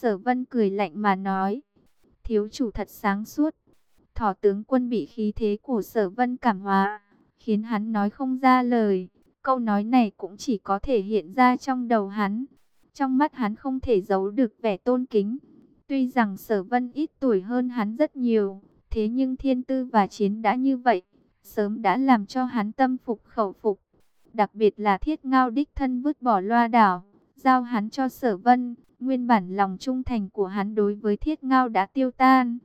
Sở vân cười lạnh mà nói. Thiếu chủ thật sáng suốt. Thỏ tướng quân bị khí thế của sở vân cảm hóa. Khiến hắn nói không ra lời. Câu nói này cũng chỉ có thể hiện ra trong đầu hắn. Trong mắt hắn không thể giấu được vẻ tôn kính. Tuy rằng sở vân ít tuổi hơn hắn rất nhiều. Thế nhưng thiên tư và chiến đã như vậy. Sớm đã làm cho hắn tâm phục khẩu phục. Đặc biệt là thiết ngao đích thân vứt bỏ loa đảo. Giao hắn cho sở vân. Nguyên bản lòng trung thành của hắn đối với thiết ngao đã tiêu tan.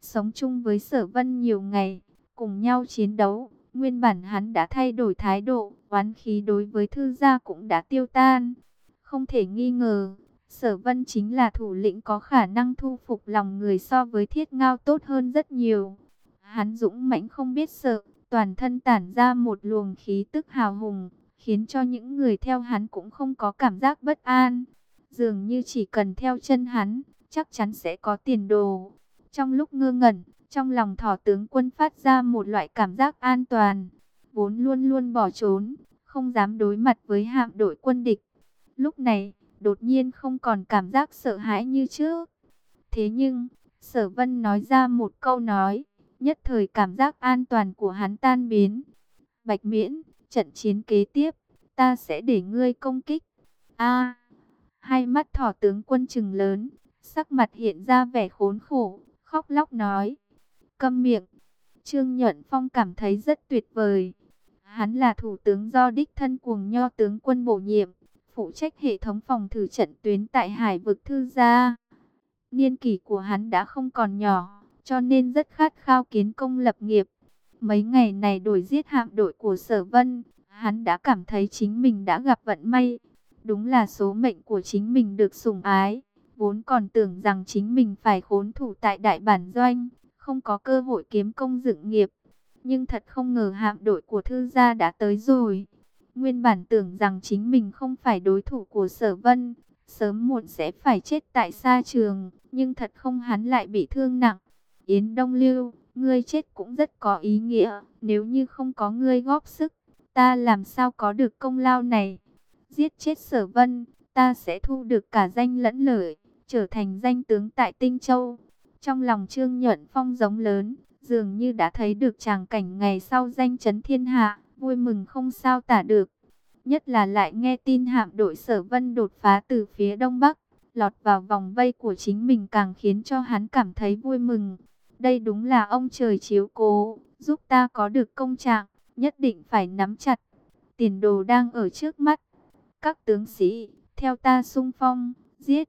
Sống chung với sở vân nhiều ngày. Cùng nhau chiến đấu. Nguyên bản hắn đã thay đổi thái độ. Oán khí đối với thư gia cũng đã tiêu tan. Không thể nghi ngờ. Sở vân chính là thủ lĩnh có khả năng thu phục lòng người so với thiết ngao tốt hơn rất nhiều. Hắn dũng mãnh không biết sợ, toàn thân tản ra một luồng khí tức hào hùng, khiến cho những người theo hắn cũng không có cảm giác bất an. Dường như chỉ cần theo chân hắn, chắc chắn sẽ có tiền đồ. Trong lúc ngơ ngẩn, trong lòng thỏ tướng quân phát ra một loại cảm giác an toàn, vốn luôn luôn bỏ trốn, không dám đối mặt với hạm đội quân địch. Lúc này, đột nhiên không còn cảm giác sợ hãi như trước. Thế nhưng, sở vân nói ra một câu nói, nhất thời cảm giác an toàn của hắn tan biến. Bạch miễn, trận chiến kế tiếp, ta sẽ để ngươi công kích. A, hai mắt thỏ tướng quân trừng lớn, sắc mặt hiện ra vẻ khốn khổ, khóc lóc nói. Câm miệng, Trương Nhuận Phong cảm thấy rất tuyệt vời. Hắn là thủ tướng do đích thân cuồng nho tướng quân bổ nhiệm phụ trách hệ thống phòng thử trận tuyến tại hải vực thư gia. Niên kỷ của hắn đã không còn nhỏ, cho nên rất khát khao kiến công lập nghiệp. Mấy ngày này đổi giết hạm đội của sở vân, hắn đã cảm thấy chính mình đã gặp vận may. Đúng là số mệnh của chính mình được sủng ái, vốn còn tưởng rằng chính mình phải khốn thủ tại đại bản doanh, không có cơ hội kiếm công dựng nghiệp. Nhưng thật không ngờ hạm đội của thư gia đã tới rồi. Nguyên bản tưởng rằng chính mình không phải đối thủ của sở vân, sớm muộn sẽ phải chết tại xa trường, nhưng thật không hắn lại bị thương nặng. Yến Đông Lưu, ngươi chết cũng rất có ý nghĩa, nếu như không có ngươi góp sức, ta làm sao có được công lao này. Giết chết sở vân, ta sẽ thu được cả danh lẫn lợi, trở thành danh tướng tại Tinh Châu. Trong lòng Trương Nhuận Phong giống lớn, dường như đã thấy được tràng cảnh ngày sau danh chấn thiên hạ vui mừng không sao tả được. Nhất là lại nghe tin hạm đội sở vân đột phá từ phía đông bắc, lọt vào vòng vây của chính mình càng khiến cho hắn cảm thấy vui mừng. Đây đúng là ông trời chiếu cố, giúp ta có được công trạng, nhất định phải nắm chặt. Tiền đồ đang ở trước mắt. Các tướng sĩ, theo ta sung phong, giết.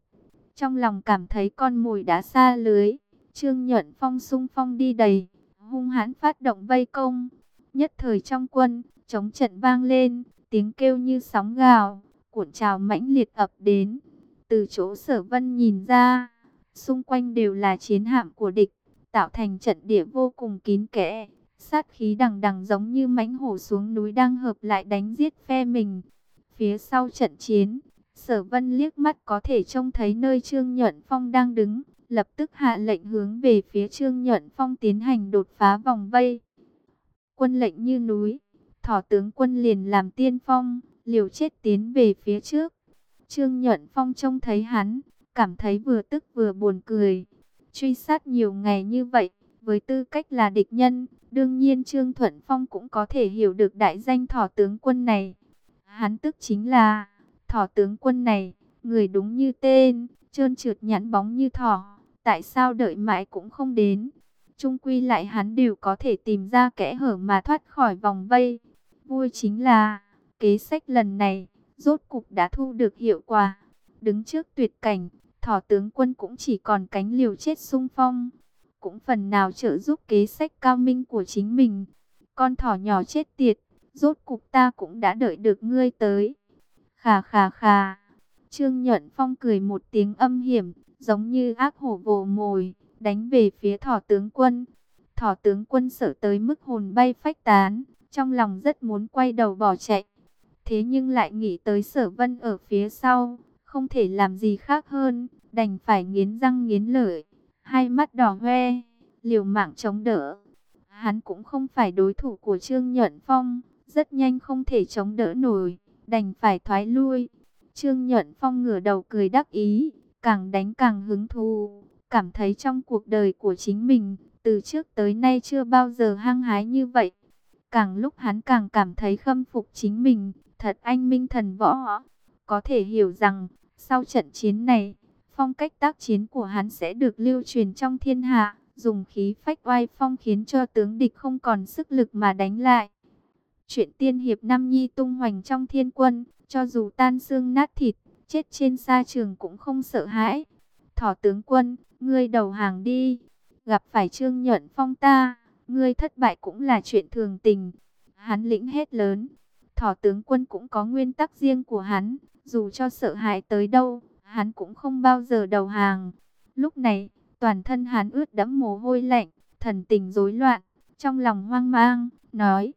Trong lòng cảm thấy con mồi đã xa lưới, Trương Nhuận Phong sung phong đi đầy, hung hãn phát động vây công. Nhất thời trong quân, chống trận vang lên, tiếng kêu như sóng gào, cuộn trào mãnh liệt ập đến. Từ chỗ sở vân nhìn ra, xung quanh đều là chiến hạm của địch, tạo thành trận địa vô cùng kín kẽ. Sát khí đằng đằng giống như mãnh hổ xuống núi đang hợp lại đánh giết phe mình. Phía sau trận chiến, sở vân liếc mắt có thể trông thấy nơi Trương Nhuận Phong đang đứng, lập tức hạ lệnh hướng về phía Trương Nhuận Phong tiến hành đột phá vòng vây quân lệnh như núi. Thỏ tướng quân liền làm tiên phong, liều chết tiến về phía trước. Trương Nhuận Phong trông thấy hắn, cảm thấy vừa tức vừa buồn cười. Truy sát nhiều ngày như vậy, với tư cách là địch nhân, đương nhiên Trương Thuận Phong cũng có thể hiểu được đại danh thỏ tướng quân này. Hắn tức chính là, thỏ tướng quân này, người đúng như tên, trơn trượt nhẵn bóng như thỏ, tại sao đợi mãi cũng không đến trung quy lại hắn đều có thể tìm ra kẽ hở mà thoát khỏi vòng vây. Vui chính là, kế sách lần này, rốt cục đã thu được hiệu quả. Đứng trước tuyệt cảnh, thỏ tướng quân cũng chỉ còn cánh liều chết sung phong. Cũng phần nào trợ giúp kế sách cao minh của chính mình. Con thỏ nhỏ chết tiệt, rốt cục ta cũng đã đợi được ngươi tới. Khà khà khà, Trương Nhuận Phong cười một tiếng âm hiểm, giống như ác hổ vồ mồi đánh về phía thỏ tướng quân. Thỏ tướng quân sợ tới mức hồn bay phách tán, trong lòng rất muốn quay đầu bỏ chạy. Thế nhưng lại nghĩ tới sở vân ở phía sau, không thể làm gì khác hơn, đành phải nghiến răng nghiến lợi, hai mắt đỏ hoe, liều mạng chống đỡ. Hắn cũng không phải đối thủ của Trương Nhuận Phong, rất nhanh không thể chống đỡ nổi, đành phải thoái lui. Trương Nhuận Phong ngửa đầu cười đắc ý, càng đánh càng hứng thú, cảm thấy trong cuộc đời của chính mình, từ trước tới nay chưa bao giờ hăng hái như vậy. Càng lúc hắn càng cảm thấy khâm phục chính mình, thật anh minh thần võ. Có thể hiểu rằng, sau trận chiến này, phong cách tác chiến của hắn sẽ được lưu truyền trong thiên hạ, dùng khí phách oai phong khiến cho tướng địch không còn sức lực mà đánh lại. Chuyện tiên hiệp Nam Nhi tung hoành trong thiên quân, cho dù tan xương nát thịt, chết trên sa trường cũng không sợ hãi. Thỏ tướng quân, ngươi đầu hàng đi, gặp phải trương nhuận phong ta, ngươi thất bại cũng là chuyện thường tình. Hắn lĩnh hết lớn, thỏ tướng quân cũng có nguyên tắc riêng của hắn, dù cho sợ hãi tới đâu, hắn cũng không bao giờ đầu hàng. Lúc này, toàn thân hắn ướt đẫm mồ hôi lạnh, thần tình rối loạn, trong lòng hoang mang, nói,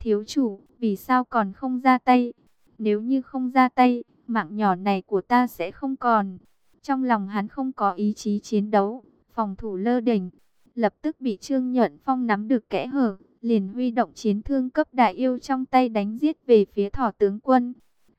thiếu chủ, vì sao còn không ra tay? Nếu như không ra tay, mạng nhỏ này của ta sẽ không còn. Trong lòng hắn không có ý chí chiến đấu, phòng thủ lơ đỉnh, lập tức bị Trương Nhuận Phong nắm được kẽ hở, liền huy động chiến thương cấp đại yêu trong tay đánh giết về phía thỏ tướng quân.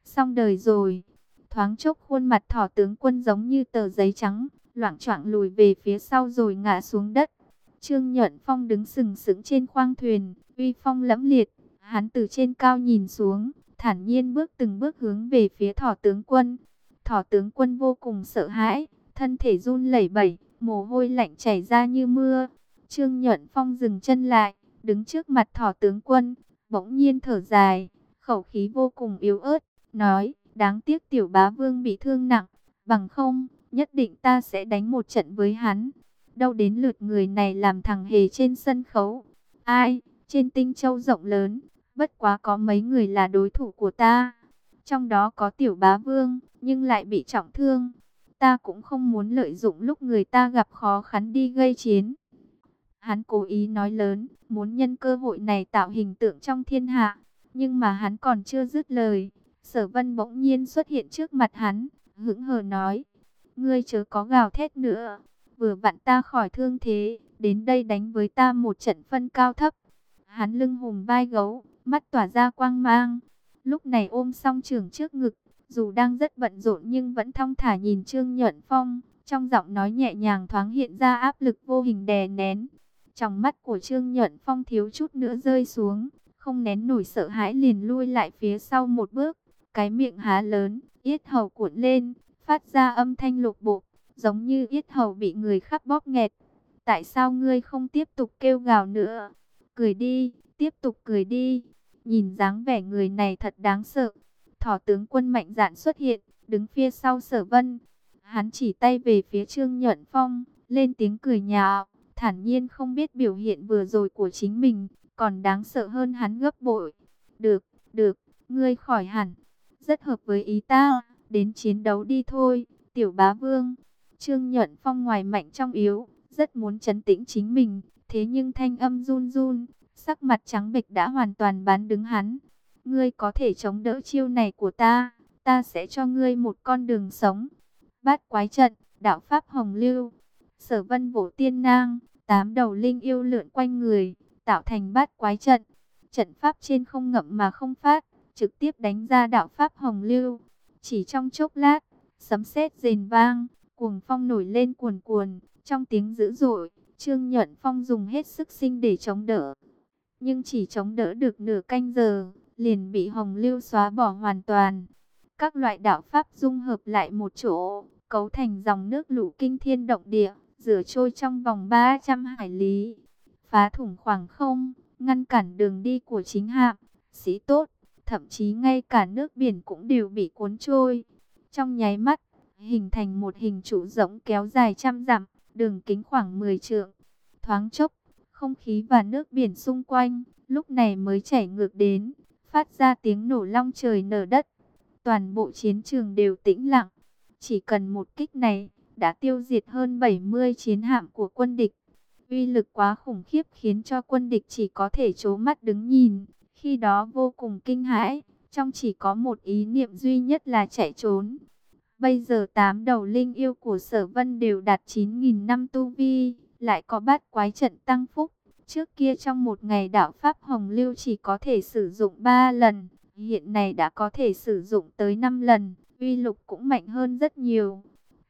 Xong đời rồi, thoáng chốc khuôn mặt thỏ tướng quân giống như tờ giấy trắng, loạn choạng lùi về phía sau rồi ngã xuống đất. Trương Nhuận Phong đứng sừng sững trên khoang thuyền, uy phong lẫm liệt, hắn từ trên cao nhìn xuống, thản nhiên bước từng bước hướng về phía thỏ tướng quân. Thỏ tướng quân vô cùng sợ hãi, thân thể run lẩy bẩy, mồ hôi lạnh chảy ra như mưa. Trương Nhuận Phong dừng chân lại, đứng trước mặt thỏ tướng quân, bỗng nhiên thở dài, khẩu khí vô cùng yếu ớt, nói, đáng tiếc tiểu bá vương bị thương nặng, bằng không, nhất định ta sẽ đánh một trận với hắn. Đâu đến lượt người này làm thằng hề trên sân khấu. Ai, trên tinh châu rộng lớn, bất quá có mấy người là đối thủ của ta. Trong đó có tiểu bá vương, nhưng lại bị trọng thương. Ta cũng không muốn lợi dụng lúc người ta gặp khó khăn đi gây chiến. Hắn cố ý nói lớn, muốn nhân cơ hội này tạo hình tượng trong thiên hạ. Nhưng mà hắn còn chưa dứt lời. Sở vân bỗng nhiên xuất hiện trước mặt hắn, hững hờ nói. Ngươi chớ có gào thét nữa. Vừa vặn ta khỏi thương thế, đến đây đánh với ta một trận phân cao thấp. Hắn lưng hùng vai gấu, mắt tỏa ra quang mang. Lúc này ôm song trường trước ngực, dù đang rất bận rộn nhưng vẫn thong thả nhìn Trương Nhuận Phong, trong giọng nói nhẹ nhàng thoáng hiện ra áp lực vô hình đè nén. Trong mắt của Trương Nhuận Phong thiếu chút nữa rơi xuống, không nén nổi sợ hãi liền lui lại phía sau một bước, cái miệng há lớn, yết hầu cuộn lên, phát ra âm thanh lục bộ, giống như yết hầu bị người khắp bóp nghẹt. Tại sao ngươi không tiếp tục kêu gào nữa? Cười đi, tiếp tục cười đi. Nhìn dáng vẻ người này thật đáng sợ. Thỏ tướng quân mạnh dạn xuất hiện, đứng phía sau sở vân. Hắn chỉ tay về phía Trương Nhuận Phong, lên tiếng cười nhạo, thản nhiên không biết biểu hiện vừa rồi của chính mình, còn đáng sợ hơn hắn gấp bội. Được, được, ngươi khỏi hẳn, rất hợp với ý ta, đến chiến đấu đi thôi, tiểu bá vương. Trương Nhuận Phong ngoài mạnh trong yếu, rất muốn chấn tĩnh chính mình, thế nhưng thanh âm run run, sắc mặt trắng bệch đã hoàn toàn bán đứng hắn. Ngươi có thể chống đỡ chiêu này của ta, ta sẽ cho ngươi một con đường sống. Bát quái trận, đạo pháp hồng lưu, sở vân vỗ tiên nang, tám đầu linh yêu lượn quanh người, tạo thành bát quái trận. Trận pháp trên không ngậm mà không phát, trực tiếp đánh ra đạo pháp hồng lưu. Chỉ trong chốc lát, sấm sét rền vang, cuồng phong nổi lên cuồn cuồn, trong tiếng dữ dội, Trương Nhuận Phong dùng hết sức sinh để chống đỡ. Nhưng chỉ chống đỡ được nửa canh giờ, liền bị hồng lưu xóa bỏ hoàn toàn. Các loại đạo pháp dung hợp lại một chỗ, cấu thành dòng nước lũ kinh thiên động địa, rửa trôi trong vòng 300 hải lý. Phá thủng khoảng không, ngăn cản đường đi của chính hạm, sĩ tốt, thậm chí ngay cả nước biển cũng đều bị cuốn trôi. Trong nháy mắt, hình thành một hình trụ rỗng kéo dài trăm dặm, đường kính khoảng 10 trượng. Thoáng chốc, không khí và nước biển xung quanh, lúc này mới chảy ngược đến, phát ra tiếng nổ long trời nở đất. Toàn bộ chiến trường đều tĩnh lặng, chỉ cần một kích này, đã tiêu diệt hơn 70 chiến hạm của quân địch. Uy lực quá khủng khiếp khiến cho quân địch chỉ có thể chố mắt đứng nhìn, khi đó vô cùng kinh hãi, trong chỉ có một ý niệm duy nhất là chạy trốn. Bây giờ tám đầu linh yêu của sở vân đều đạt 9.000 năm tu vi, lại có bát quái trận tăng phúc. Trước kia trong một ngày đạo Pháp Hồng Lưu chỉ có thể sử dụng 3 lần, hiện nay đã có thể sử dụng tới 5 lần, uy lực cũng mạnh hơn rất nhiều.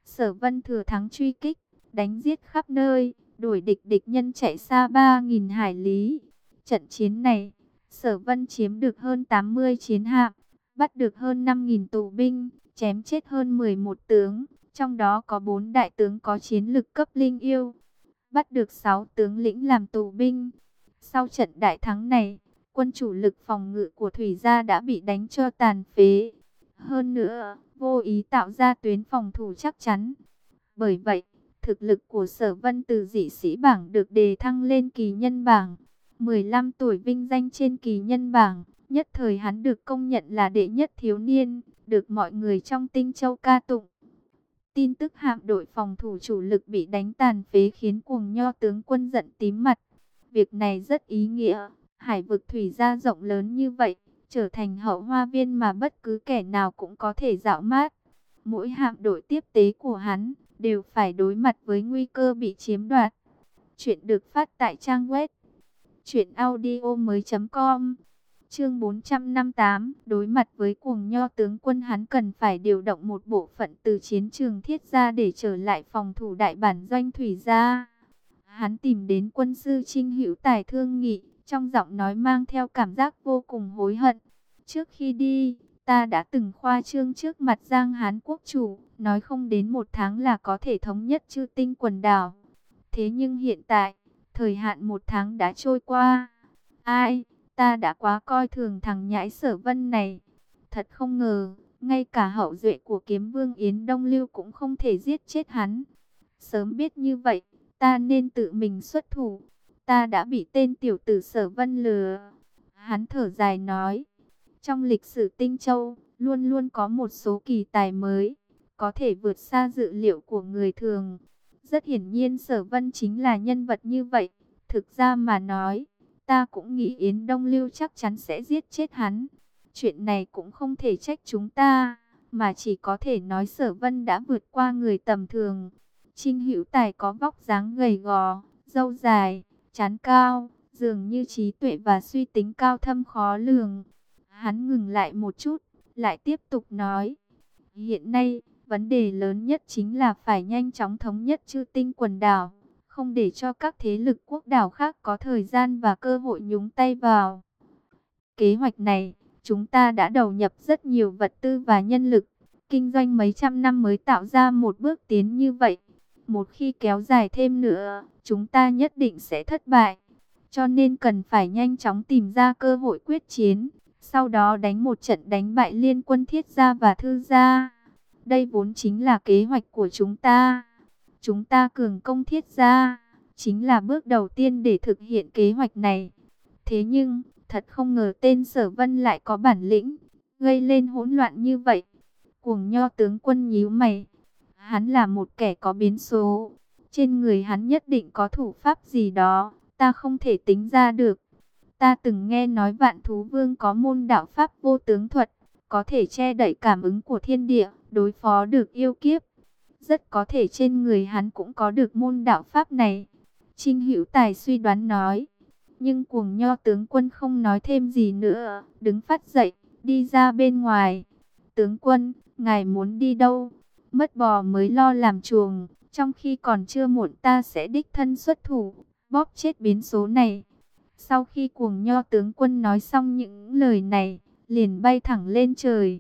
Sở vân thừa thắng truy kích, đánh giết khắp nơi, đuổi địch địch nhân chạy xa 3.000 hải lý. Trận chiến này, sở vân chiếm được hơn 80 chiến hạm, bắt được hơn 5.000 tù binh, chém chết hơn 11 tướng, trong đó có 4 đại tướng có chiến lực cấp linh yêu, bắt được 6 tướng lĩnh làm tù binh. Sau trận đại thắng này, quân chủ lực phòng ngự của Thủy gia đã bị đánh cho tàn phế. Hơn nữa, vô ý tạo ra tuyến phòng thủ chắc chắn. Bởi vậy, thực lực của sở vân từ dị sĩ bảng được đề thăng lên kỳ nhân bảng. 15 tuổi vinh danh trên kỳ nhân bảng, nhất thời hắn được công nhận là đệ nhất thiếu niên, được mọi người trong tinh châu ca tụng. Tin tức hạm đội phòng thủ chủ lực bị đánh tàn phế khiến cuồng nho tướng quân giận tím mặt. Việc này rất ý nghĩa, hải vực thủy ra rộng lớn như vậy, trở thành hậu hoa viên mà bất cứ kẻ nào cũng có thể dạo mát. Mỗi hạm đội tiếp tế của hắn đều phải đối mặt với nguy cơ bị chiếm đoạt. Chuyện được phát tại trang web truyệnaudiomoi.com. Chương 458, đối mặt với cuồng nho tướng quân hắn cần phải điều động một bộ phận từ chiến trường thiết ra để trở lại phòng thủ đại bản doanh thủy gia. Hắn tìm đến quân sư Trinh Hữu Tài thương nghị, trong giọng nói mang theo cảm giác vô cùng hối hận. Trước khi đi, ta đã từng khoa trương trước mặt Giang Hán quốc chủ, nói không đến một tháng là có thể thống nhất chư tinh quần đảo. Thế nhưng hiện tại, thời hạn một tháng đã trôi qua. Ai, ta đã quá coi thường thằng nhãi sở vân này. Thật không ngờ, ngay cả hậu duệ của kiếm vương Yến Đông Lưu cũng không thể giết chết hắn. Sớm biết như vậy, ta nên tự mình xuất thủ. Ta đã bị tên tiểu tử sở vân lừa. Hắn thở dài nói, trong lịch sử Tinh Châu, luôn luôn có một số kỳ tài mới, có thể vượt xa dự liệu của người thường. Rất hiển nhiên sở vân chính là nhân vật như vậy. Thực ra mà nói, ta cũng nghĩ Yến Đông Lưu chắc chắn sẽ giết chết hắn. Chuyện này cũng không thể trách chúng ta, mà chỉ có thể nói sở vân đã vượt qua người tầm thường. Trinh Hữu Tài có vóc dáng gầy gò, râu dài, chán cao, dường như trí tuệ và suy tính cao thâm khó lường. Hắn ngừng lại một chút, lại tiếp tục nói. Hiện nay, vấn đề lớn nhất chính là phải nhanh chóng thống nhất chư tinh quần đảo, không để cho các thế lực quốc đảo khác có thời gian và cơ hội nhúng tay vào. Kế hoạch này, chúng ta đã đầu nhập rất nhiều vật tư và nhân lực, kinh doanh mấy trăm năm mới tạo ra một bước tiến như vậy. Một khi kéo dài thêm nữa, chúng ta nhất định sẽ thất bại. Cho nên cần phải nhanh chóng tìm ra cơ hội quyết chiến, sau đó đánh một trận đánh bại liên quân thiết gia và thư gia. Đây vốn chính là kế hoạch của chúng ta. Chúng ta cường công thiết gia, chính là bước đầu tiên để thực hiện kế hoạch này. Thế nhưng, thật không ngờ tên sở vân lại có bản lĩnh, gây lên hỗn loạn như vậy. Cuồng nho tướng quân nhíu mày. Hắn là một kẻ có biến số. Trên người hắn nhất định có thủ pháp gì đó, ta không thể tính ra được. Ta từng nghe nói vạn thú vương có môn đạo pháp vô tướng thuật, có thể che đậy cảm ứng của thiên địa, đối phó được yêu kiếp. Rất có thể trên người hắn cũng có được môn đạo pháp này. Trinh Hữu Tài suy đoán nói. Nhưng cuồng nho tướng quân không nói thêm gì nữa, đứng phát dậy, đi ra bên ngoài. Tướng quân, ngài muốn đi đâu? Mất bò mới lo làm chuồng, trong khi còn chưa muộn ta sẽ đích thân xuất thủ, bóp chết biến số này. Sau khi cuồng nho tướng quân nói xong những lời này, liền bay thẳng lên trời.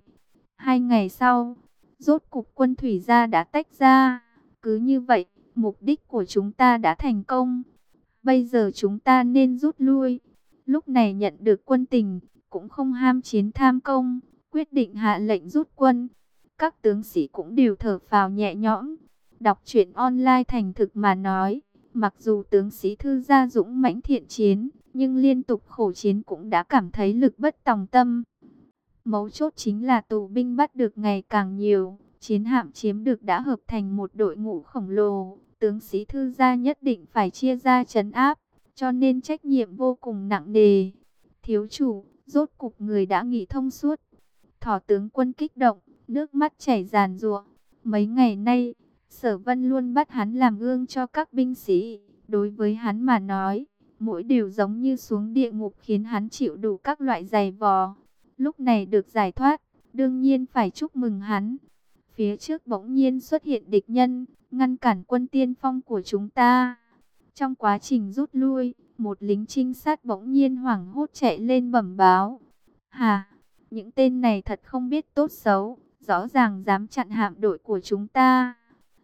Hai ngày sau, rốt cục quân thủy gia đã tách ra. Cứ như vậy, mục đích của chúng ta đã thành công. Bây giờ chúng ta nên rút lui. Lúc này nhận được quân tình, cũng không ham chiến tham công, quyết định hạ lệnh rút quân. Các tướng sĩ cũng đều thở phào nhẹ nhõm. Đọc truyện online thành thực mà nói, mặc dù tướng sĩ thư gia dũng mãnh thiện chiến, nhưng liên tục khổ chiến cũng đã cảm thấy lực bất tòng tâm. Mấu chốt chính là tù binh bắt được ngày càng nhiều, chiến hạm chiếm được đã hợp thành một đội ngũ khổng lồ, tướng sĩ thư gia nhất định phải chia ra chấn áp, cho nên trách nhiệm vô cùng nặng nề. Thiếu chủ, rốt cục người đã nghĩ thông suốt. Thỏ tướng quân kích động, nước mắt chảy ràn rụa. Mấy ngày nay, sở vân luôn bắt hắn làm gương cho các binh sĩ. Đối với hắn mà nói, mỗi điều giống như xuống địa ngục khiến hắn chịu đủ các loại giày vò. Lúc này được giải thoát, đương nhiên phải chúc mừng hắn. Phía trước bỗng nhiên xuất hiện địch nhân, ngăn cản quân tiên phong của chúng ta. Trong quá trình rút lui, một lính trinh sát bỗng nhiên hoảng hốt chạy lên bẩm báo. Hà, những tên này thật không biết tốt xấu, rõ ràng dám chặn hạm đội của chúng ta.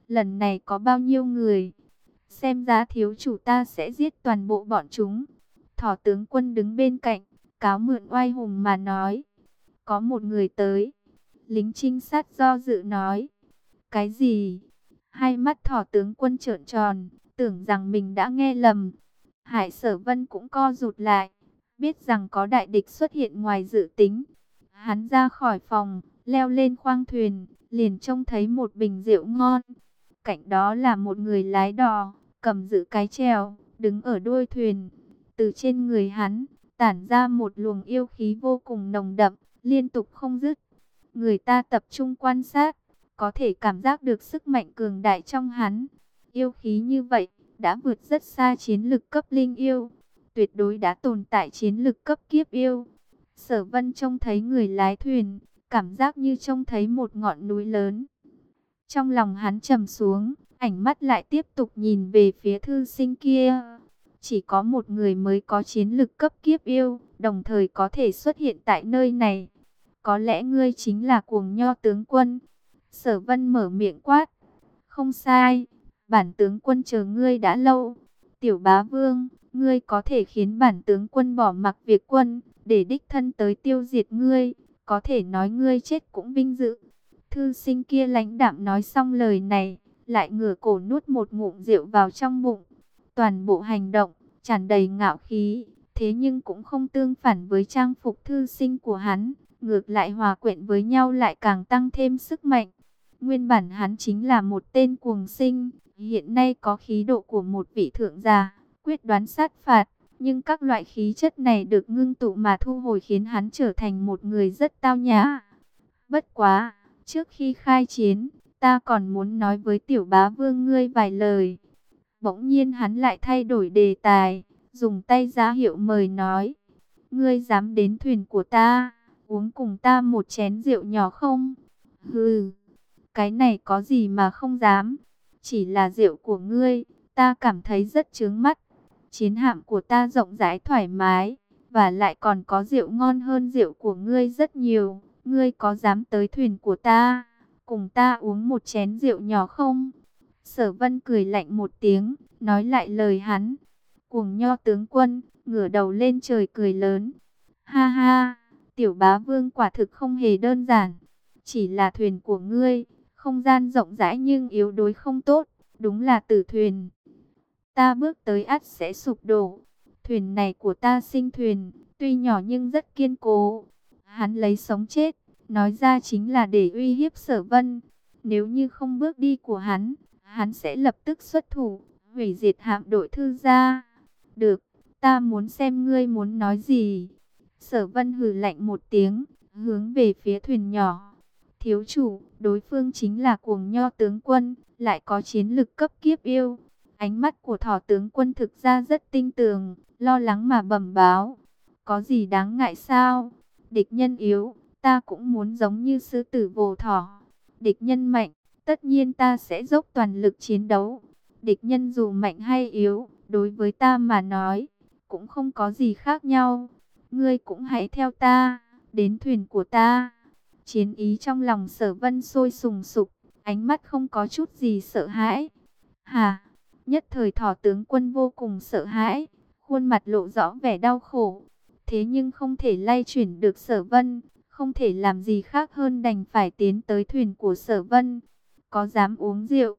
Lần này có bao nhiêu người? Xem ra thiếu chủ ta sẽ giết toàn bộ bọn chúng. Thỏ tướng quân đứng bên cạnh, cáo mượn oai hùng mà nói. Có một người tới. Lính trinh sát do dự nói. Cái gì? Hai mắt thỏ tướng quân trợn tròn, tưởng rằng mình đã nghe lầm. Hải sở vân cũng co rụt lại, biết rằng có đại địch xuất hiện ngoài dự tính. Hắn ra khỏi phòng, leo lên khoang thuyền, liền trông thấy một bình rượu ngon. Cạnh đó là một người lái đò, cầm giữ cái chèo, đứng ở đuôi thuyền. Từ trên người hắn, tản ra một luồng yêu khí vô cùng nồng đậm, liên tục không dứt. Người ta tập trung quan sát, có thể cảm giác được sức mạnh cường đại trong hắn. Yêu khí như vậy, đã vượt rất xa chiến lực cấp linh yêu. Tuyệt đối đã tồn tại chiến lực cấp kiếp yêu. Sở vân trông thấy người lái thuyền, cảm giác như trông thấy một ngọn núi lớn. Trong lòng hắn trầm xuống, ánh mắt lại tiếp tục nhìn về phía thư sinh kia. Chỉ có một người mới có chiến lực cấp kiếp yêu, đồng thời có thể xuất hiện tại nơi này. Có lẽ ngươi chính là cuồng nho tướng quân. Sở vân mở miệng quát. Không sai, bản tướng quân chờ ngươi đã lâu. Tiểu bá vương, ngươi có thể khiến bản tướng quân bỏ mặc việc quân, để đích thân tới tiêu diệt ngươi. Có thể nói ngươi chết cũng vinh dự. Thư sinh kia lãnh đạm nói xong lời này, lại ngửa cổ nuốt một ngụm rượu vào trong bụng. Toàn bộ hành động, tràn đầy ngạo khí, thế nhưng cũng không tương phản với trang phục thư sinh của hắn. Ngược lại hòa quyện với nhau lại càng tăng thêm sức mạnh. Nguyên bản hắn chính là một tên cuồng sinh, hiện nay có khí độ của một vị thượng gia, quyết đoán sát phạt. Nhưng các loại khí chất này được ngưng tụ mà thu hồi khiến hắn trở thành một người rất tao nhã. Bất quá, trước khi khai chiến, ta còn muốn nói với tiểu bá vương ngươi vài lời. Bỗng nhiên hắn lại thay đổi đề tài, dùng tay giá hiệu mời nói. Ngươi dám đến thuyền của ta, uống cùng ta một chén rượu nhỏ không? Hừ, cái này có gì mà không dám. Chỉ là rượu của ngươi, ta cảm thấy rất chướng mắt. Chiến hạm của ta rộng rãi thoải mái, và lại còn có rượu ngon hơn rượu của ngươi rất nhiều. Ngươi có dám tới thuyền của ta, cùng ta uống một chén rượu nhỏ không? Sở vân cười lạnh một tiếng, nói lại lời hắn. Cuồng nho tướng quân, ngửa đầu lên trời cười lớn. Ha ha, tiểu bá vương quả thực không hề đơn giản. Chỉ là thuyền của ngươi, không gian rộng rãi nhưng yếu đuối không tốt, đúng là tử thuyền. Ta bước tới ắt sẽ sụp đổ. Thuyền này của ta sinh thuyền, tuy nhỏ nhưng rất kiên cố. Hắn lấy sống chết, nói ra chính là để uy hiếp sở vân. Nếu như không bước đi của hắn, hắn sẽ lập tức xuất thủ, hủy diệt hạm đội thư gia. Được, ta muốn xem ngươi muốn nói gì. Sở vân hừ lạnh một tiếng, hướng về phía thuyền nhỏ. Thiếu chủ, đối phương chính là cuồng nho tướng quân, lại có chiến lực cấp kiếp yêu. Ánh mắt của thỏ tướng quân thực ra rất tinh tường, lo lắng mà bẩm báo. Có gì đáng ngại sao? Địch nhân yếu, ta cũng muốn giống như sư tử vồ thỏ. Địch nhân mạnh, tất nhiên ta sẽ dốc toàn lực chiến đấu. Địch nhân dù mạnh hay yếu, đối với ta mà nói, cũng không có gì khác nhau. Ngươi cũng hãy theo ta, đến thuyền của ta. Chiến ý trong lòng sở vân sôi sùng sục, ánh mắt không có chút gì sợ hãi. Hà, nhất thời thỏ tướng quân vô cùng sợ hãi, khuôn mặt lộ rõ vẻ đau khổ. Thế nhưng không thể lay chuyển được sở vân, không thể làm gì khác hơn đành phải tiến tới thuyền của sở vân. Có dám uống rượu?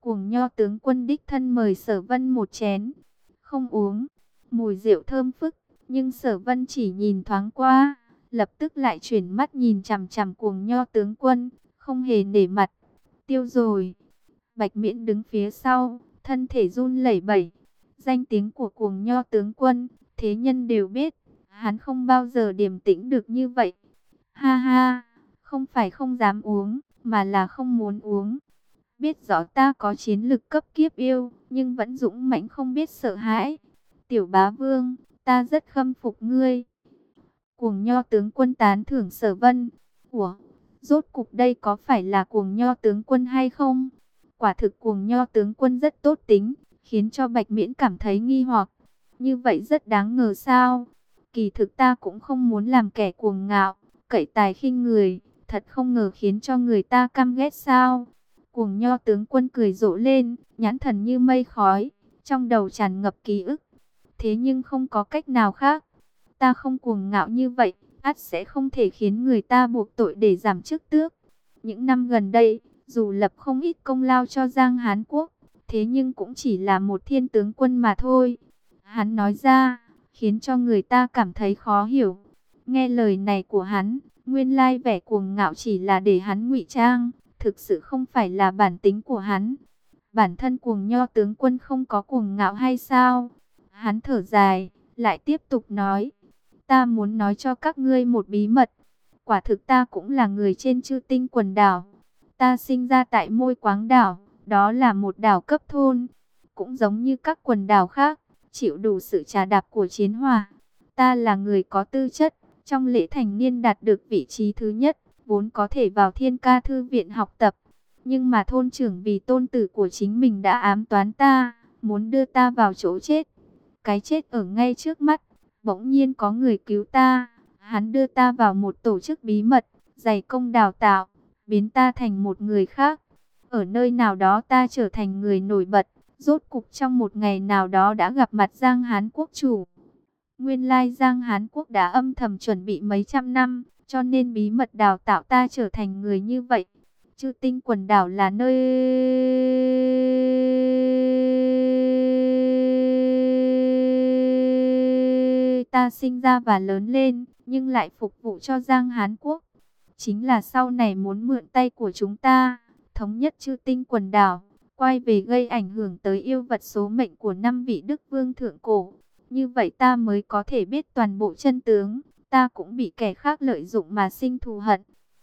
Cuồng nho tướng quân đích thân mời sở vân một chén. Không uống, mùi rượu thơm phức, nhưng sở vân chỉ nhìn thoáng qua, lập tức lại chuyển mắt nhìn chằm chằm cuồng nho tướng quân, không hề nể mặt. Tiêu rồi. Bạch miễn đứng phía sau, thân thể run lẩy bẩy. Danh tiếng của cuồng nho tướng quân, thế nhân đều biết, hắn không bao giờ điềm tĩnh được như vậy. Ha ha, không phải không dám uống, mà là không muốn uống. Biết rõ ta có chiến lực cấp kiếp yêu, nhưng vẫn dũng mãnh không biết sợ hãi. Tiểu bá vương, ta rất khâm phục ngươi. Cuồng nho tướng quân tán thưởng sở vân. Ủa, Rốt cục đây có phải là cuồng nho tướng quân hay không? Quả thực cuồng nho tướng quân rất tốt tính, khiến cho Bạch Miễn cảm thấy nghi hoặc. Như vậy rất đáng ngờ sao? Kỳ thực ta cũng không muốn làm kẻ cuồng ngạo, cậy tài khinh người, thật không ngờ khiến cho người ta căm ghét sao? Cuồng nho tướng quân cười rộ lên, nhãn thần như mây khói, trong đầu tràn ngập ký ức. Thế nhưng không có cách nào khác. Ta không cuồng ngạo như vậy, ắt sẽ không thể khiến người ta buộc tội để giảm chức tước. Những năm gần đây, dù lập không ít công lao cho Giang Hán Quốc, thế nhưng cũng chỉ là một thiên tướng quân mà thôi. Hắn nói ra, khiến cho người ta cảm thấy khó hiểu. Nghe lời này của hắn, nguyên lai vẻ cuồng ngạo chỉ là để hắn ngụy trang, thực sự không phải là bản tính của hắn. Bản thân cuồng nho tướng quân không có cuồng ngạo hay sao? Hắn thở dài, lại tiếp tục nói, ta muốn nói cho các ngươi một bí mật. Quả thực ta cũng là người trên chư tinh quần đảo. Ta sinh ra tại môi quáng đảo, đó là một đảo cấp thôn. Cũng giống như các quần đảo khác, chịu đủ sự trà đạp của chiến hòa. Ta là người có tư chất, trong lễ thành niên đạt được vị trí thứ nhất, vốn có thể vào thiên ca thư viện học tập. Nhưng mà thôn trưởng vì tôn tử của chính mình đã ám toán ta, muốn đưa ta vào chỗ chết. Cái chết ở ngay trước mắt, bỗng nhiên có người cứu ta. Hắn đưa ta vào một tổ chức bí mật, dày công đào tạo, biến ta thành một người khác. Ở nơi nào đó ta trở thành người nổi bật, rốt cục trong một ngày nào đó đã gặp mặt Giang Hán Quốc chủ. Nguyên lai Giang Hán Quốc đã âm thầm chuẩn bị mấy trăm năm, cho nên bí mật đào tạo ta trở thành người như vậy. Chư tinh quần đảo là nơi... ta sinh ra và lớn lên, nhưng lại phục vụ cho Giang Hán Quốc. Chính là sau này muốn mượn tay của chúng ta, thống nhất chư tinh quần đảo, quay về gây ảnh hưởng tới yêu vật số mệnh của năm vị đức vương thượng cổ. Như vậy ta mới có thể biết toàn bộ chân tướng, ta cũng bị kẻ khác lợi dụng mà sinh thù hận.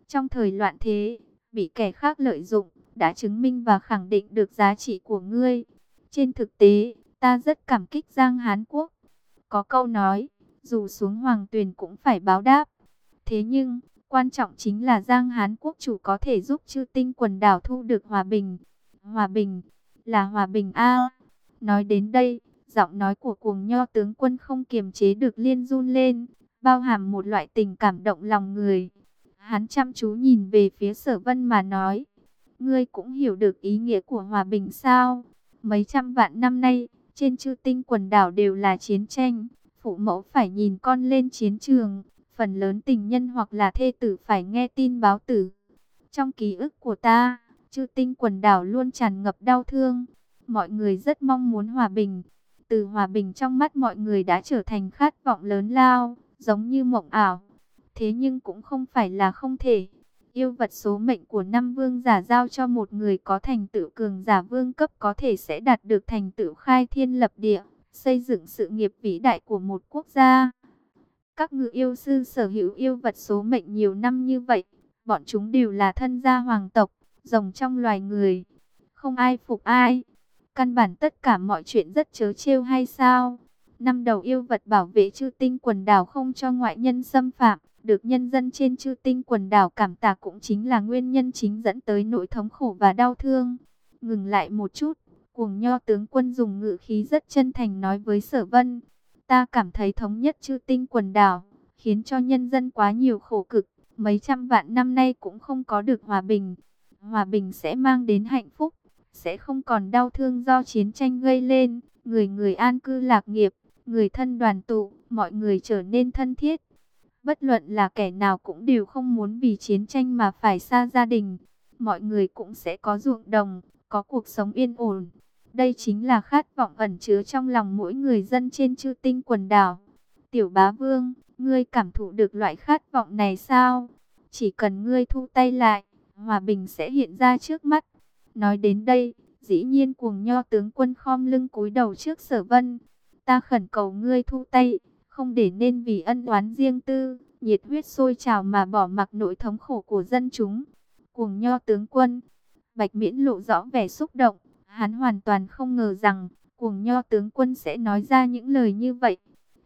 Trong thời loạn thế, bị kẻ khác lợi dụng, đã chứng minh và khẳng định được giá trị của ngươi. Trên thực tế, ta rất cảm kích Giang Hán Quốc. Có câu nói, dù xuống hoàng tuyền cũng phải báo đáp. Thế nhưng, quan trọng chính là Giang Hán Quốc chủ có thể giúp chư tinh quần đảo thu được hòa bình. Hòa bình, là hòa bình A. Nói đến đây, giọng nói của cuồng nho tướng quân không kiềm chế được liên run lên, bao hàm một loại tình cảm động lòng người. Hắn chăm chú nhìn về phía sở vân mà nói, ngươi cũng hiểu được ý nghĩa của hòa bình sao? Mấy trăm vạn năm nay, trên chư tinh quần đảo đều là chiến tranh, phụ mẫu phải nhìn con lên chiến trường, phần lớn tình nhân hoặc là thê tử phải nghe tin báo tử. Trong ký ức của ta, chư tinh quần đảo luôn tràn ngập đau thương, mọi người rất mong muốn hòa bình. Từ hòa bình trong mắt mọi người đã trở thành khát vọng lớn lao, giống như mộng ảo. Thế nhưng cũng không phải là không thể. Yêu vật số mệnh của năm vương giả giao cho một người có thành tựu cường giả vương cấp có thể sẽ đạt được thành tựu khai thiên lập địa, xây dựng sự nghiệp vĩ đại của một quốc gia. Các ngự yêu sư sở hữu yêu vật số mệnh nhiều năm như vậy, bọn chúng đều là thân gia hoàng tộc, rồng trong loài người. Không ai phục ai. Căn bản tất cả mọi chuyện rất chớ trêu hay sao? Năm đầu yêu vật bảo vệ chư tinh quần đảo không cho ngoại nhân xâm phạm, được nhân dân trên chư tinh quần đảo cảm tạ cũng chính là nguyên nhân chính dẫn tới nỗi thống khổ và đau thương. Ngừng lại một chút, cuồng nho tướng quân dùng ngự khí rất chân thành nói với sở vân. Ta cảm thấy thống nhất chư tinh quần đảo, khiến cho nhân dân quá nhiều khổ cực, mấy trăm vạn năm nay cũng không có được hòa bình. Hòa bình sẽ mang đến hạnh phúc, sẽ không còn đau thương do chiến tranh gây lên, người người an cư lạc nghiệp, người thân đoàn tụ, mọi người trở nên thân thiết. Bất luận là kẻ nào cũng đều không muốn vì chiến tranh mà phải xa gia đình. Mọi người cũng sẽ có ruộng đồng, có cuộc sống yên ổn. Đây chính là khát vọng ẩn chứa trong lòng mỗi người dân trên chư tinh quần đảo. Tiểu bá vương, ngươi cảm thụ được loại khát vọng này sao? Chỉ cần ngươi thu tay lại, hòa bình sẽ hiện ra trước mắt. Nói đến đây, dĩ nhiên cuồng nho tướng quân khom lưng cúi đầu trước sở vân. Ta khẩn cầu ngươi thu tay, không để nên vì ân oán riêng tư, nhiệt huyết sôi trào mà bỏ mặc nỗi thống khổ của dân chúng. Cuồng nho tướng quân, bạch miễn lộ rõ vẻ xúc động, hắn hoàn toàn không ngờ rằng cuồng nho tướng quân sẽ nói ra những lời như vậy.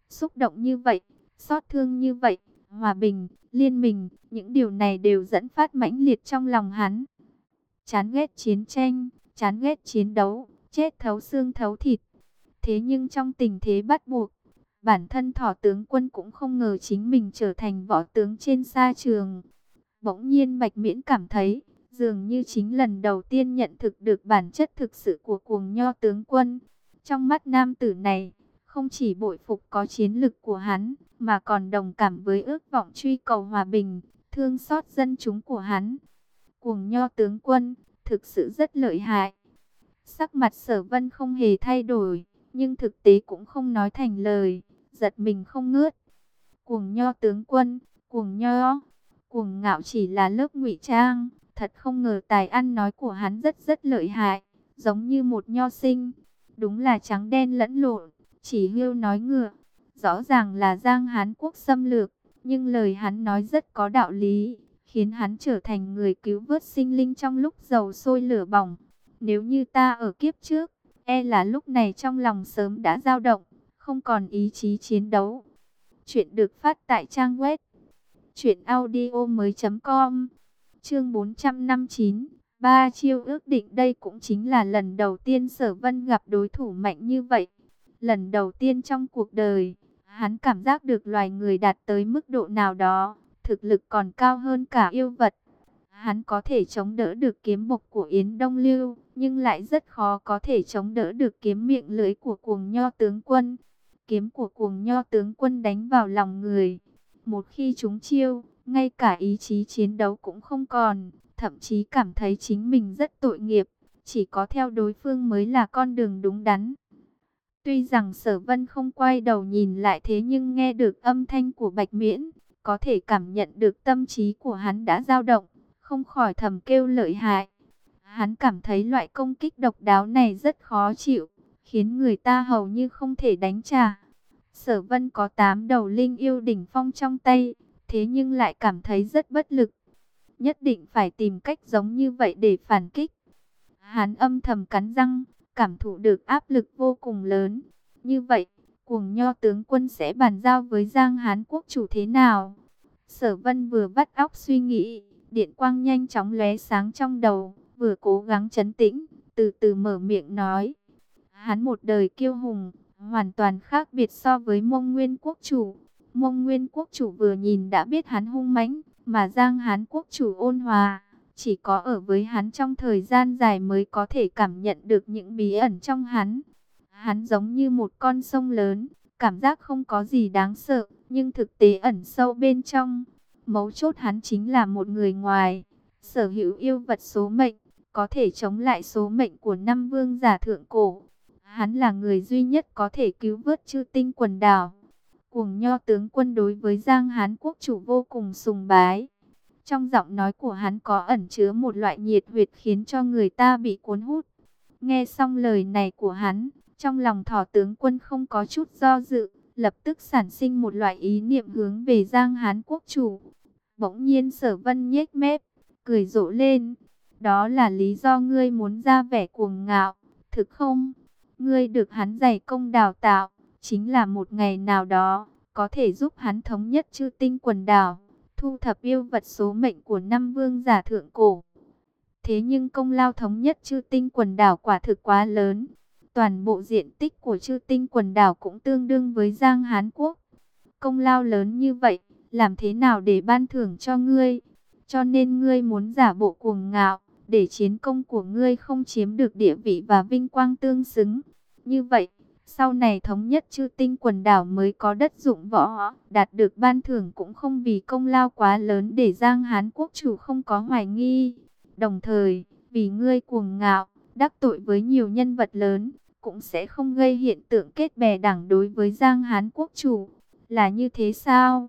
Xúc động như vậy, xót thương như vậy, hòa bình, liên minh, những điều này đều dẫn phát mãnh liệt trong lòng hắn. Chán ghét chiến tranh, chán ghét chiến đấu, chết thấu xương thấu thịt. Thế nhưng trong tình thế bắt buộc, bản thân thỏ tướng quân cũng không ngờ chính mình trở thành võ tướng trên sa trường. Bỗng nhiên Bạch Miễn cảm thấy, dường như chính lần đầu tiên nhận thực được bản chất thực sự của cuồng nho tướng quân. Trong mắt nam tử này, không chỉ bội phục có chiến lực của hắn, mà còn đồng cảm với ước vọng truy cầu hòa bình, thương xót dân chúng của hắn. Cuồng nho tướng quân, thực sự rất lợi hại. Sắc mặt sở vân không hề thay đổi, nhưng thực tế cũng không nói thành lời, giật mình không ngớt. Cuồng nho tướng quân, cuồng nho, cuồng ngạo chỉ là lớp ngụy trang, thật không ngờ tài ăn nói của hắn rất rất lợi hại, giống như một nho sinh, đúng là trắng đen lẫn lộn, chỉ hưu nói ngựa. Rõ ràng là Giang Hán quốc xâm lược, nhưng lời hắn nói rất có đạo lý, khiến hắn trở thành người cứu vớt sinh linh trong lúc dầu sôi lửa bỏng. Nếu như ta ở kiếp trước, e là lúc này trong lòng sớm đã dao động, không còn ý chí chiến đấu. Chuyện được phát tại trang web truyệnaudiomoi.com. Chương 459, ba chiêu ước định đây cũng chính là lần đầu tiên Sở Vân gặp đối thủ mạnh như vậy. Lần đầu tiên trong cuộc đời, hắn cảm giác được loài người đạt tới mức độ nào đó, thực lực còn cao hơn cả yêu vật. Hắn có thể chống đỡ được kiếm mục của Yến Đông Lưu, nhưng lại rất khó có thể chống đỡ được kiếm miệng lưỡi của cuồng nho tướng quân. Kiếm của cuồng nho tướng quân đánh vào lòng người. Một khi chúng chiêu, ngay cả ý chí chiến đấu cũng không còn, thậm chí cảm thấy chính mình rất tội nghiệp. Chỉ có theo đối phương mới là con đường đúng đắn. Tuy rằng sở vân không quay đầu nhìn lại thế nhưng nghe được âm thanh của Bạch Miễn, có thể cảm nhận được tâm trí của hắn đã dao động, không khỏi thầm kêu lợi hại. Hắn cảm thấy loại công kích độc đáo này rất khó chịu, khiến người ta hầu như không thể đánh trả. Sở vân có tám đầu linh yêu đỉnh phong trong tay, thế nhưng lại cảm thấy rất bất lực. Nhất định phải tìm cách giống như vậy để phản kích. Hắn âm thầm cắn răng, cảm thụ được áp lực vô cùng lớn. Như vậy, cuồng nho tướng quân sẽ bàn giao với Giang Hán quốc chủ thế nào? Sở vân vừa vắt óc suy nghĩ, điện quang nhanh chóng lóe sáng trong đầu, vừa cố gắng chấn tĩnh, từ từ mở miệng nói. Hắn một đời kiêu hùng, hoàn toàn khác biệt so với mông nguyên quốc chủ. Mông nguyên quốc chủ vừa nhìn đã biết hắn hung mãnh, mà Giang Hán quốc chủ ôn hòa. Chỉ có ở với hắn trong thời gian dài mới có thể cảm nhận được những bí ẩn trong hắn. Hắn giống như một con sông lớn, cảm giác không có gì đáng sợ, nhưng thực tế ẩn sâu bên trong. Mấu chốt hắn chính là một người ngoài, sở hữu yêu vật số mệnh, có thể chống lại số mệnh của năm vương giả thượng cổ. Hắn là người duy nhất có thể cứu vớt chư tinh quần đảo. Cuồng nho tướng quân đối với Giang Hán quốc chủ vô cùng sùng bái. Trong giọng nói của hắn có ẩn chứa một loại nhiệt huyệt khiến cho người ta bị cuốn hút. Nghe xong lời này của hắn, trong lòng thỏ tướng quân không có chút do dự, lập tức sản sinh một loại ý niệm hướng về Giang Hán quốc chủ. Bỗng nhiên sở vân nhếch mép, cười rộ lên. Đó là lý do ngươi muốn ra vẻ cuồng ngạo, thực không? Ngươi được hắn dày công đào tạo, chính là một ngày nào đó, có thể giúp hắn thống nhất chư tinh quần đảo thu thập yêu vật số mệnh của năm vương giả thượng cổ. Thế nhưng công lao thống nhất chư tinh quần đảo quả thực quá lớn. Toàn bộ diện tích của chư tinh quần đảo cũng tương đương với Giang Hán Quốc. Công lao lớn như vậy, làm thế nào để ban thưởng cho ngươi? Cho nên ngươi muốn giả bộ cuồng ngạo, để chiến công của ngươi không chiếm được địa vị và vinh quang tương xứng. Như vậy, sau này thống nhất chư tinh quần đảo mới có đất dụng võ, đạt được ban thưởng cũng không vì công lao quá lớn để Giang Hán quốc chủ không có hoài nghi. Đồng thời, vì ngươi cuồng ngạo, đắc tội với nhiều nhân vật lớn, cũng sẽ không gây hiện tượng kết bè đảng đối với Giang Hán quốc chủ. Là như thế sao?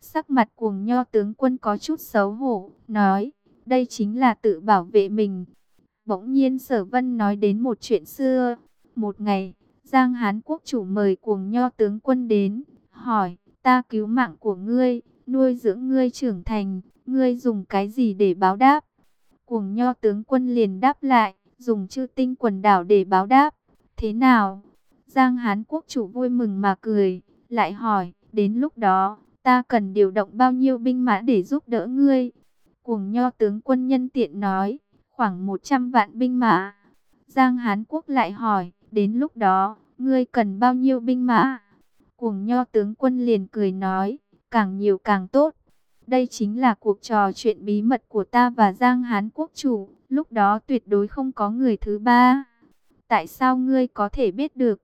Sắc mặt cuồng nho tướng quân có chút xấu hổ, nói, đây chính là tự bảo vệ mình. Bỗng nhiên sở vân nói đến một chuyện xưa. Một ngày, Giang Hán quốc chủ mời cuồng nho tướng quân đến, hỏi, ta cứu mạng của ngươi, nuôi dưỡng ngươi trưởng thành, ngươi dùng cái gì để báo đáp? Cuồng nho tướng quân liền đáp lại, dùng chư tinh quần đảo để báo đáp. Thế nào? Giang Hán quốc chủ vui mừng mà cười, lại hỏi, đến lúc đó, ta cần điều động bao nhiêu binh mã để giúp đỡ ngươi? Cuồng nho tướng quân nhân tiện nói, khoảng 100 vạn binh mã. Giang Hán Quốc lại hỏi, đến lúc đó, ngươi cần bao nhiêu binh mã? Cuồng nho tướng quân liền cười nói, càng nhiều càng tốt. Đây chính là cuộc trò chuyện bí mật của ta và Giang Hán Quốc chủ, lúc đó tuyệt đối không có người thứ ba. Tại sao ngươi có thể biết được?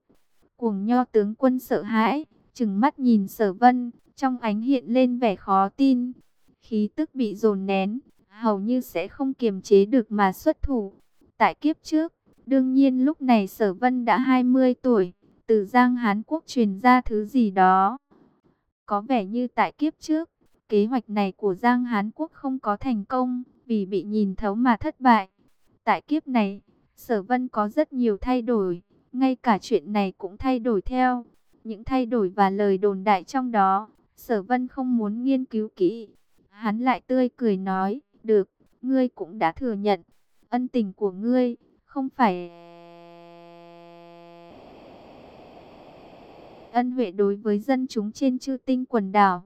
Cuồng nho tướng quân sợ hãi, chừng mắt nhìn sở vân, trong ánh hiện lên vẻ khó tin. Khí tức bị dồn nén, hầu như sẽ không kiềm chế được mà xuất thủ. Tại kiếp trước, đương nhiên lúc này sở vân đã 20 tuổi, từ Giang Hán Quốc truyền ra thứ gì đó. Có vẻ như tại kiếp trước, kế hoạch này của Giang Hán Quốc không có thành công, vì bị nhìn thấu mà thất bại. Tại kiếp này, sở vân có rất nhiều thay đổi, ngay cả chuyện này cũng thay đổi theo. Những thay đổi và lời đồn đại trong đó, sở vân không muốn nghiên cứu kỹ. Hắn lại tươi cười nói, được, ngươi cũng đã thừa nhận, ân tình của ngươi, không phải... Ân huệ đối với dân chúng trên chư tinh quần đảo.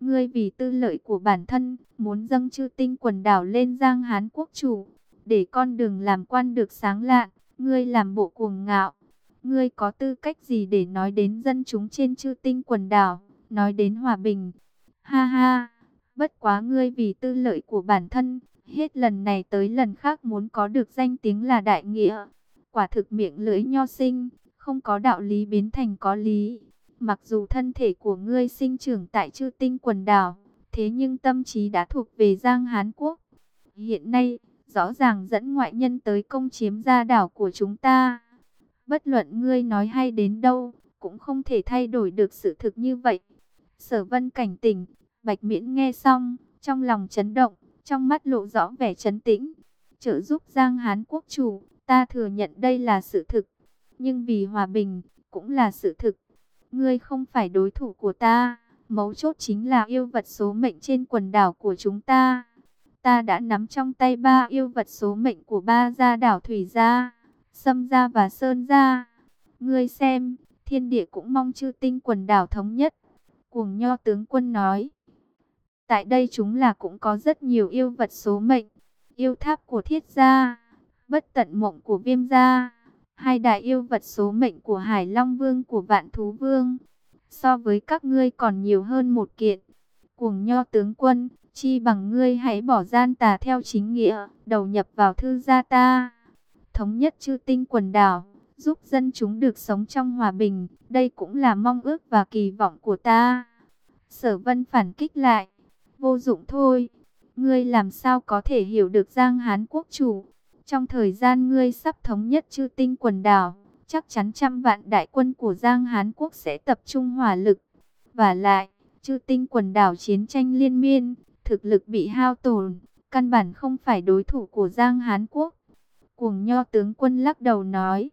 Ngươi vì tư lợi của bản thân, muốn dâng chư tinh quần đảo lên Giang Hán quốc chủ, để con đường làm quan được sáng lạn, ngươi làm bộ cuồng ngạo. Ngươi có tư cách gì để nói đến dân chúng trên chư tinh quần đảo, nói đến hòa bình? Ha ha, bất quá ngươi vì tư lợi của bản thân, hết lần này tới lần khác muốn có được danh tiếng là đại nghĩa. Quả thực miệng lưỡi nho sinh, không có đạo lý biến thành có lý. Mặc dù thân thể của ngươi sinh trưởng tại chư tinh quần đảo, thế nhưng tâm trí đã thuộc về Giang Hán Quốc. Hiện nay, rõ ràng dẫn ngoại nhân tới công chiếm gia đảo của chúng ta. Bất luận ngươi nói hay đến đâu, cũng không thể thay đổi được sự thực như vậy. Sở vân cảnh tỉnh, bạch miễn nghe xong, trong lòng chấn động, trong mắt lộ rõ vẻ chấn tĩnh. Trợ giúp Giang Hán quốc chủ, ta thừa nhận đây là sự thực. Nhưng vì hòa bình, cũng là sự thực. Ngươi không phải đối thủ của ta, mấu chốt chính là yêu vật số mệnh trên quần đảo của chúng ta. Ta đã nắm trong tay ba yêu vật số mệnh của ba gia đảo Thủy Gia, Sâm Gia và Sơn Gia. Ngươi xem, thiên địa cũng mong chư tinh quần đảo thống nhất. Cuồng nho tướng quân nói. Tại đây chúng là cũng có rất nhiều yêu vật số mệnh. Yêu tháp của thiết gia, bất tận mộng của viêm gia, hai đại yêu vật số mệnh của Hải Long Vương của Vạn Thú Vương. So với các ngươi còn nhiều hơn một kiện. Cuồng nho tướng quân, chi bằng ngươi hãy bỏ gian tà theo chính nghĩa, đầu nhập vào thư gia ta. Thống nhất chư tinh quần đảo, giúp dân chúng được sống trong hòa bình, đây cũng là mong ước và kỳ vọng của ta. Sở vân phản kích lại, vô dụng thôi. Ngươi làm sao có thể hiểu được Giang Hán quốc chủ? Trong thời gian ngươi sắp thống nhất chư tinh quần đảo, chắc chắn trăm vạn đại quân của Giang Hán quốc sẽ tập trung hỏa lực. Và lại, chư tinh quần đảo chiến tranh liên miên, thực lực bị hao tổn, căn bản không phải đối thủ của Giang Hán quốc. Cuồng nho tướng quân lắc đầu nói,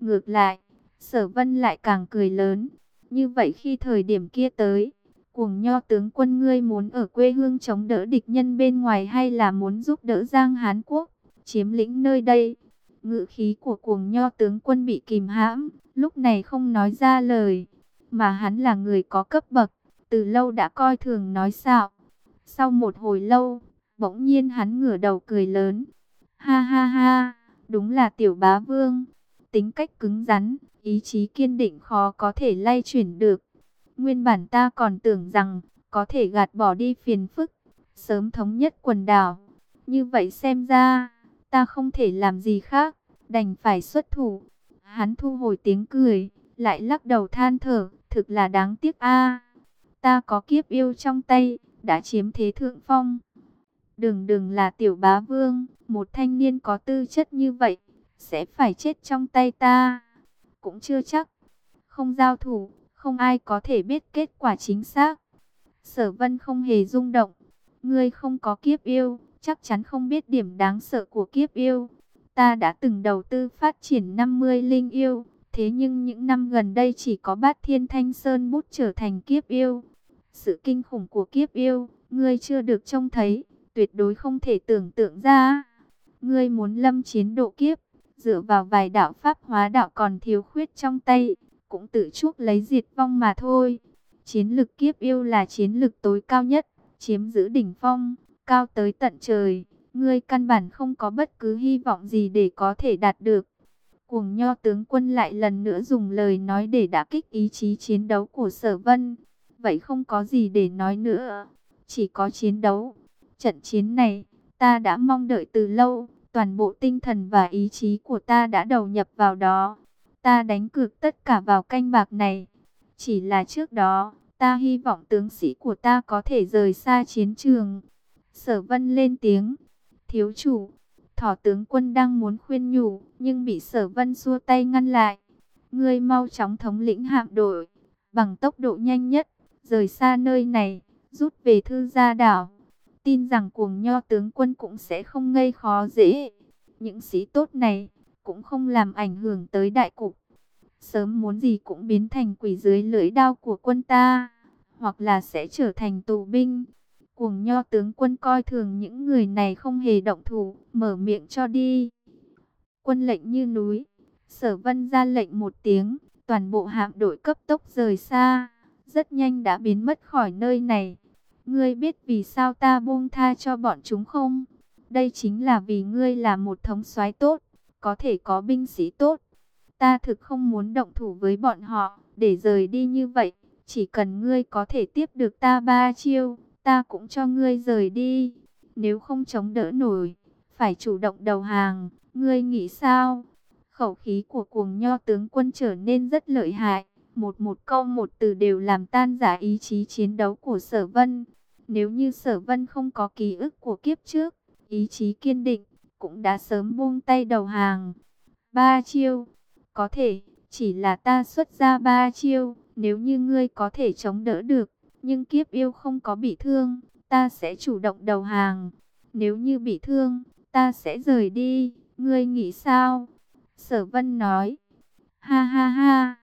ngược lại, sở vân lại càng cười lớn. Như vậy khi thời điểm kia tới, Cuồng nho tướng quân ngươi muốn ở quê hương chống đỡ địch nhân bên ngoài hay là muốn giúp đỡ Giang Hán Quốc, chiếm lĩnh nơi đây? Ngự khí của cuồng nho tướng quân bị kìm hãm, lúc này không nói ra lời, mà hắn là người có cấp bậc, từ lâu đã coi thường nói xạo. Sau một hồi lâu, bỗng nhiên hắn ngửa đầu cười lớn. Ha ha ha, đúng là tiểu bá vương, tính cách cứng rắn, ý chí kiên định khó có thể lay chuyển được. Nguyên bản ta còn tưởng rằng có thể gạt bỏ đi phiền phức, sớm thống nhất quần đảo. Như vậy xem ra, ta không thể làm gì khác, đành phải xuất thủ. Hắn thu hồi tiếng cười, lại lắc đầu than thở, thực là đáng tiếc a. ta có kiếp yêu trong tay, đã chiếm thế thượng phong. Đừng đừng là tiểu bá vương, một thanh niên có tư chất như vậy, sẽ phải chết trong tay ta. Cũng chưa chắc, không giao thủ, không ai có thể biết kết quả chính xác. Sở vân không hề rung động. Ngươi không có kiếp yêu, chắc chắn không biết điểm đáng sợ của kiếp yêu. Ta đã từng đầu tư phát triển 50 linh yêu, thế nhưng những năm gần đây chỉ có bát thiên thanh sơn bút trở thành kiếp yêu. Sự kinh khủng của kiếp yêu, ngươi chưa được trông thấy, tuyệt đối không thể tưởng tượng ra. Ngươi muốn lâm chiến độ kiếp, dựa vào vài đạo pháp hóa đạo còn thiếu khuyết trong tay, cũng tự chuốc lấy diệt vong mà thôi. Chiến lực kiếp yêu là chiến lực tối cao nhất, chiếm giữ đỉnh phong, cao tới tận trời. Ngươi căn bản không có bất cứ hy vọng gì để có thể đạt được. Cuồng nho tướng quân lại lần nữa dùng lời nói để đả kích ý chí chiến đấu của sở vân. Vậy không có gì để nói nữa, chỉ có chiến đấu. Trận chiến này, ta đã mong đợi từ lâu, toàn bộ tinh thần và ý chí của ta đã đầu nhập vào đó. Ta đánh cược tất cả vào canh bạc này. Chỉ là trước đó, ta hy vọng tướng sĩ của ta có thể rời xa chiến trường. Sở vân lên tiếng, thiếu chủ, thỏ tướng quân đang muốn khuyên nhủ, nhưng bị sở vân xua tay ngăn lại. Ngươi mau chóng thống lĩnh hạm đội, bằng tốc độ nhanh nhất, rời xa nơi này, rút về thư gia đảo. Tin rằng cuồng nho tướng quân cũng sẽ không ngây khó dễ. Những sĩ tốt này cũng không làm ảnh hưởng tới đại cục. Sớm muốn gì cũng biến thành quỷ dưới lưỡi đao của quân ta, hoặc là sẽ trở thành tù binh. Cuồng nho tướng quân coi thường những người này không hề động thủ, mở miệng cho đi. Quân lệnh như núi, sở vân ra lệnh một tiếng, toàn bộ hạm đội cấp tốc rời xa, rất nhanh đã biến mất khỏi nơi này. Ngươi biết vì sao ta buông tha cho bọn chúng không? Đây chính là vì ngươi là một thống soái tốt, có thể có binh sĩ tốt. Ta thực không muốn động thủ với bọn họ, để rời đi như vậy. Chỉ cần ngươi có thể tiếp được ta ba chiêu, ta cũng cho ngươi rời đi. Nếu không chống đỡ nổi, phải chủ động đầu hàng, ngươi nghĩ sao? Khẩu khí của cuồng nho tướng quân trở nên rất lợi hại, một một câu một từ đều làm tan giả ý chí chiến đấu của sở vân. Nếu như sở vân không có ký ức của kiếp trước, ý chí kiên định, cũng đã sớm buông tay đầu hàng. Ba chiêu, có thể, chỉ là ta xuất ra ba chiêu, nếu như ngươi có thể chống đỡ được, nhưng kiếp yêu không có bị thương, ta sẽ chủ động đầu hàng. Nếu như bị thương, ta sẽ rời đi, ngươi nghĩ sao? Sở vân nói, ha ha ha,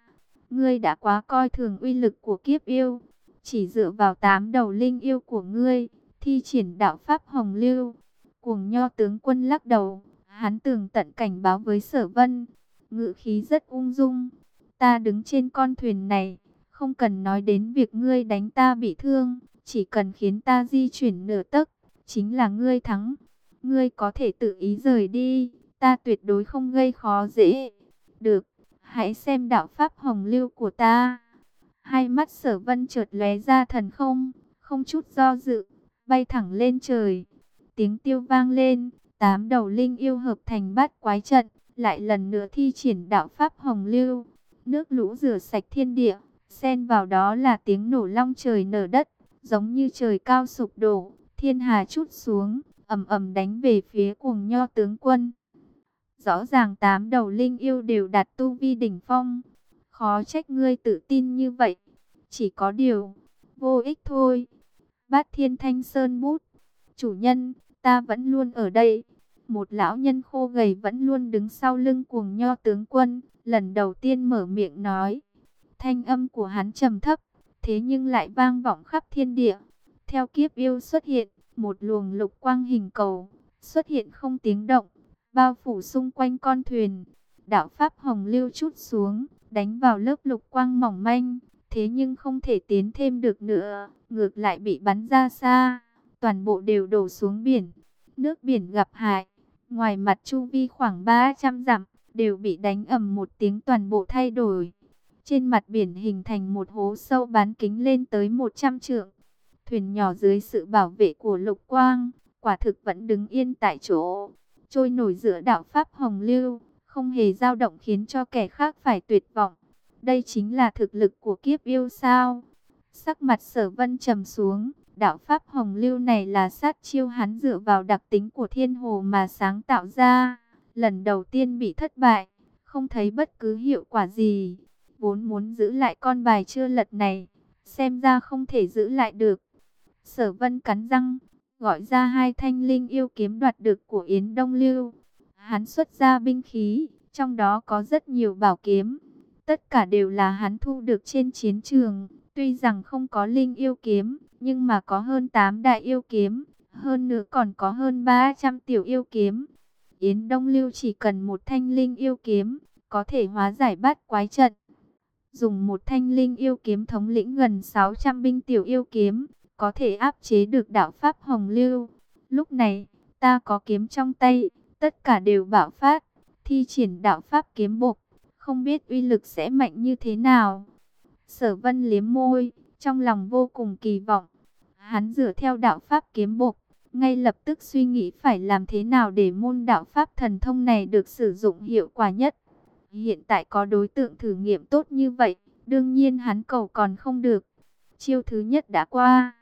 ngươi đã quá coi thường uy lực của kiếp yêu, chỉ dựa vào tám đầu linh yêu của ngươi, thi triển đạo pháp hồng lưu. Cuồng nho tướng quân lắc đầu, hắn tường tận cảnh báo với sở vân, ngự khí rất ung dung. Ta đứng trên con thuyền này, không cần nói đến việc ngươi đánh ta bị thương, chỉ cần khiến ta di chuyển nửa tấc, chính là ngươi thắng. Ngươi có thể tự ý rời đi, ta tuyệt đối không gây khó dễ. Được, hãy xem đạo pháp hồng lưu của ta. Hai mắt sở vân chợt lóe ra thần không, không chút do dự, bay thẳng lên trời. Tiếng tiêu vang lên, tám đầu linh yêu hợp thành bát quái trận, lại lần nữa thi triển đạo pháp hồng lưu. Nước lũ rửa sạch thiên địa, xen vào đó là tiếng nổ long trời nở đất, giống như trời cao sụp đổ, thiên hà chút xuống, ầm ầm đánh về phía cuồng nho tướng quân. Rõ ràng tám đầu linh yêu đều đạt tu vi đỉnh phong, khó trách ngươi tự tin như vậy, chỉ có điều, vô ích thôi. Bát thiên thanh sơn bút, chủ nhân, ta vẫn luôn ở đây. Một lão nhân khô gầy vẫn luôn đứng sau lưng cuồng nho tướng quân, lần đầu tiên mở miệng nói. Thanh âm của hắn trầm thấp, thế nhưng lại vang vọng khắp thiên địa. Theo kiếp yêu xuất hiện, một luồng lục quang hình cầu, xuất hiện không tiếng động, bao phủ xung quanh con thuyền. Đạo Pháp Hồng lưu chút xuống, đánh vào lớp lục quang mỏng manh, thế nhưng không thể tiến thêm được nữa, ngược lại bị bắn ra xa, toàn bộ đều đổ xuống biển. Nước biển gặp hại, ngoài mặt chu vi khoảng 300 dặm, đều bị đánh ầm một tiếng toàn bộ thay đổi. Trên mặt biển hình thành một hố sâu bán kính lên tới 100 trượng. Thuyền nhỏ dưới sự bảo vệ của lục quang, quả thực vẫn đứng yên tại chỗ, trôi nổi giữa đạo Pháp Hồng Lưu, không hề dao động khiến cho kẻ khác phải tuyệt vọng. Đây chính là thực lực của kiếp yêu sao? Sắc mặt sở vân trầm xuống, đạo Pháp Hồng Lưu này là sát chiêu hắn dựa vào đặc tính của thiên hồ mà sáng tạo ra. Lần đầu tiên bị thất bại, không thấy bất cứ hiệu quả gì. Vốn muốn giữ lại con bài chưa lật này, xem ra không thể giữ lại được. Sở vân cắn răng, gọi ra hai thanh linh yêu kiếm đoạt được của Yến Đông Lưu. Hắn xuất ra binh khí, trong đó có rất nhiều bảo kiếm. Tất cả đều là hắn thu được trên chiến trường. Tuy rằng không có linh yêu kiếm, nhưng mà có hơn 8 đại yêu kiếm. Hơn nữa còn có hơn 300 tiểu yêu kiếm. Yến Đông Lưu chỉ cần một thanh linh yêu kiếm, có thể hóa giải bát quái trận. dùng một thanh linh yêu kiếm thống lĩnh gần 600 binh tiểu yêu kiếm, có thể áp chế được đạo pháp hồng lưu. Lúc này, ta có kiếm trong tay, tất cả đều bạo phát, thi triển đạo pháp kiếm bộc, không biết uy lực sẽ mạnh như thế nào. Sở vân liếm môi, trong lòng vô cùng kỳ vọng. Hắn dựa theo đạo pháp kiếm bộc, ngay lập tức suy nghĩ phải làm thế nào để môn đạo pháp thần thông này được sử dụng hiệu quả nhất. Hiện tại có đối tượng thử nghiệm tốt như vậy, đương nhiên hắn cầu còn không được. Chiêu thứ nhất đã qua.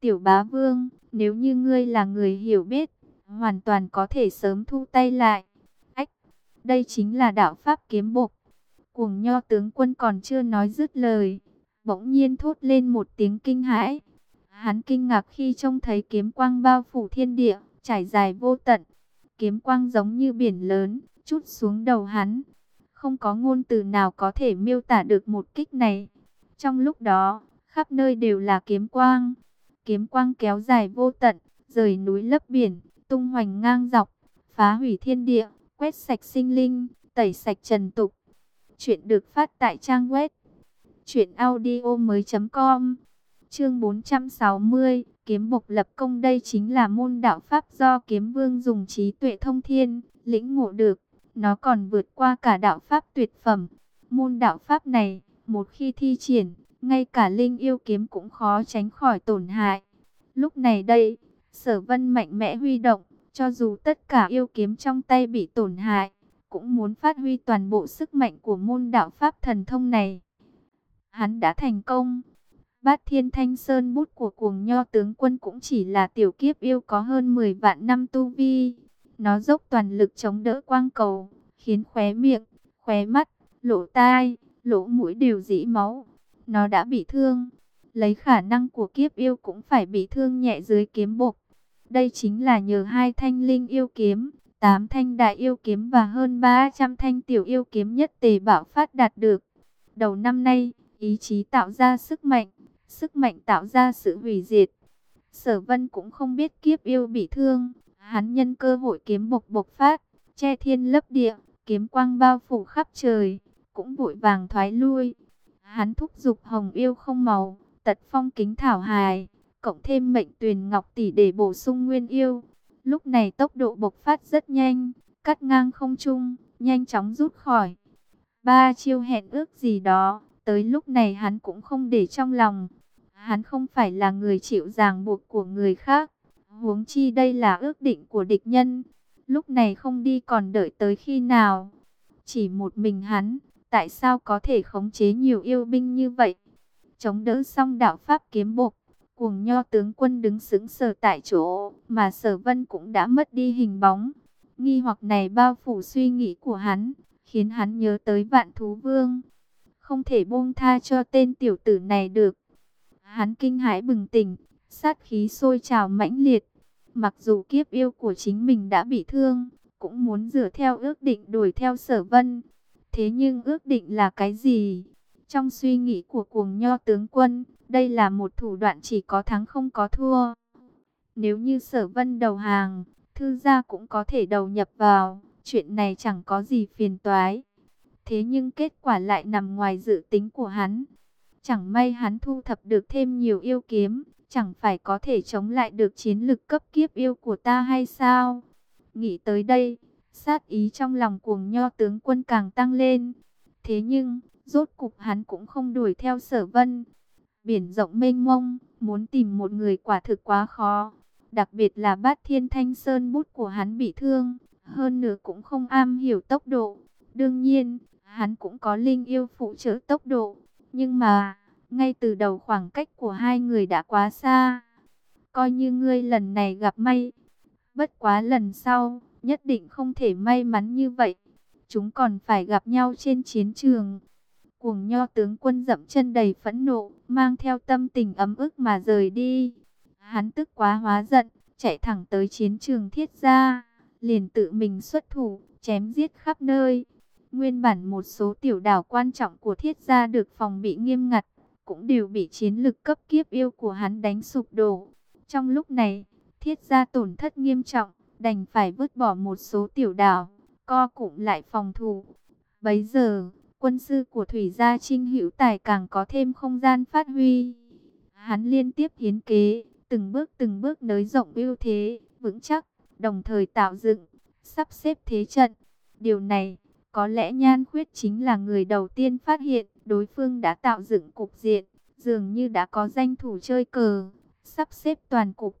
Tiểu bá vương, nếu như ngươi là người hiểu biết, hoàn toàn có thể sớm thu tay lại. Ách, đây chính là đạo pháp kiếm bộc. Cuồng nho tướng quân còn chưa nói dứt lời, bỗng nhiên thốt lên một tiếng kinh hãi. Hắn kinh ngạc khi trông thấy kiếm quang bao phủ thiên địa, trải dài vô tận. Kiếm quang giống như biển lớn, chút xuống đầu hắn. Không có ngôn từ nào có thể miêu tả được một kích này. Trong lúc đó, khắp nơi đều là kiếm quang. Kiếm quang kéo dài vô tận, rời núi lấp biển, tung hoành ngang dọc, phá hủy thiên địa, quét sạch sinh linh, tẩy sạch trần tục. Chuyện được phát tại trang web truyệnaudiomoi.com. Chương 460, kiếm bộc lập công đây chính là môn đạo pháp do kiếm vương dùng trí tuệ thông thiên, lĩnh ngộ được, nó còn vượt qua cả đạo pháp tuyệt phẩm. Môn đạo pháp này, một khi thi triển, ngay cả linh yêu kiếm cũng khó tránh khỏi tổn hại. Lúc này đây, sở vân mạnh mẽ huy động, cho dù tất cả yêu kiếm trong tay bị tổn hại, cũng muốn phát huy toàn bộ sức mạnh của môn đạo pháp thần thông này. Hắn đã thành công. Bát Thiên Thanh Sơn bút của cuồng nho tướng quân cũng chỉ là tiểu kiếp yêu có hơn 10 vạn năm tu vi. Nó dốc toàn lực chống đỡ quang cầu, khiến khóe miệng, khóe mắt, lỗ tai, lỗ mũi đều dĩ máu. Nó đã bị thương. Lấy khả năng của kiếp yêu cũng phải bị thương nhẹ dưới kiếm bộc. Đây chính là nhờ hai thanh linh yêu kiếm, tám thanh đại yêu kiếm và hơn 300 thanh tiểu yêu kiếm nhất tề bảo phát đạt được. Đầu năm nay, ý chí tạo ra sức mạnh, sức mạnh tạo ra sự hủy diệt. Sở vân cũng không biết kiếp yêu bị thương, hắn nhân cơ hội kiếm bộc bộc phát, che thiên lấp địa, kiếm quang bao phủ khắp trời, cũng vội vàng thoái lui. Hắn thúc giục hồng yêu không màu, tật phong kính thảo hài, cộng thêm mệnh tuyền ngọc tỷ để bổ sung nguyên yêu. Lúc này tốc độ bộc phát rất nhanh, cắt ngang không trung, nhanh chóng rút khỏi. Ba chiêu hẹn ước gì đó, tới lúc này hắn cũng không để trong lòng. Hắn không phải là người chịu ràng buộc của người khác. Huống chi đây là ước định của địch nhân. Lúc này không đi còn đợi tới khi nào. Chỉ một mình hắn, tại sao có thể khống chế nhiều yêu binh như vậy? Chống đỡ xong đạo pháp kiếm bộc, cuồng nho tướng quân đứng sững sờ tại chỗ, mà sở vân cũng đã mất đi hình bóng. Nghi hoặc này bao phủ suy nghĩ của hắn, khiến hắn nhớ tới vạn thú vương. Không thể buông tha cho tên tiểu tử này được. Hắn kinh hãi bừng tỉnh, sát khí sôi trào mãnh liệt. Mặc dù kiếp yêu của chính mình đã bị thương, cũng muốn dựa theo ước định đuổi theo sở vân. Thế nhưng ước định là cái gì? Trong suy nghĩ của cuồng nho tướng quân, đây là một thủ đoạn chỉ có thắng không có thua. Nếu như sở vân đầu hàng, thư gia cũng có thể đầu nhập vào, chuyện này chẳng có gì phiền toái. Thế nhưng kết quả lại nằm ngoài dự tính của hắn. Chẳng may hắn thu thập được thêm nhiều yêu kiếm, chẳng phải có thể chống lại được chiến lực cấp kiếp yêu của ta hay sao? Nghĩ tới đây, sát ý trong lòng cuồng nho tướng quân càng tăng lên. Thế nhưng, rốt cục hắn cũng không đuổi theo sở vân. Biển rộng mênh mông, muốn tìm một người quả thực quá khó. Đặc biệt là bát thiên thanh sơn bút của hắn bị thương, hơn nữa cũng không am hiểu tốc độ. Đương nhiên, hắn cũng có linh yêu phụ trợ tốc độ. Nhưng mà, ngay từ đầu khoảng cách của hai người đã quá xa. Coi như ngươi lần này gặp may. Bất quá lần sau, nhất định không thể may mắn như vậy. Chúng còn phải gặp nhau trên chiến trường. Cuồng nho tướng quân dậm chân đầy phẫn nộ, mang theo tâm tình ấm ức mà rời đi. Hắn tức quá hóa giận, chạy thẳng tới chiến trường thiết gia, liền tự mình xuất thủ, chém giết khắp nơi. Nguyên bản một số tiểu đảo quan trọng của thiết gia được phòng bị nghiêm ngặt, cũng đều bị chiến lực cấp kiếp yêu của hắn đánh sụp đổ. Trong lúc này, thiết gia tổn thất nghiêm trọng, đành phải vứt bỏ một số tiểu đảo, co cụm lại phòng thủ. Bấy giờ, quân sư của Thủy Gia Trinh Hữu Tài càng có thêm không gian phát huy. Hắn liên tiếp hiến kế, từng bước từng bước nới rộng ưu thế, vững chắc, đồng thời tạo dựng, sắp xếp thế trận. Điều này, có lẽ Nhan Khuyết chính là người đầu tiên phát hiện đối phương đã tạo dựng cục diện, dường như đã có danh thủ chơi cờ, sắp xếp toàn cục.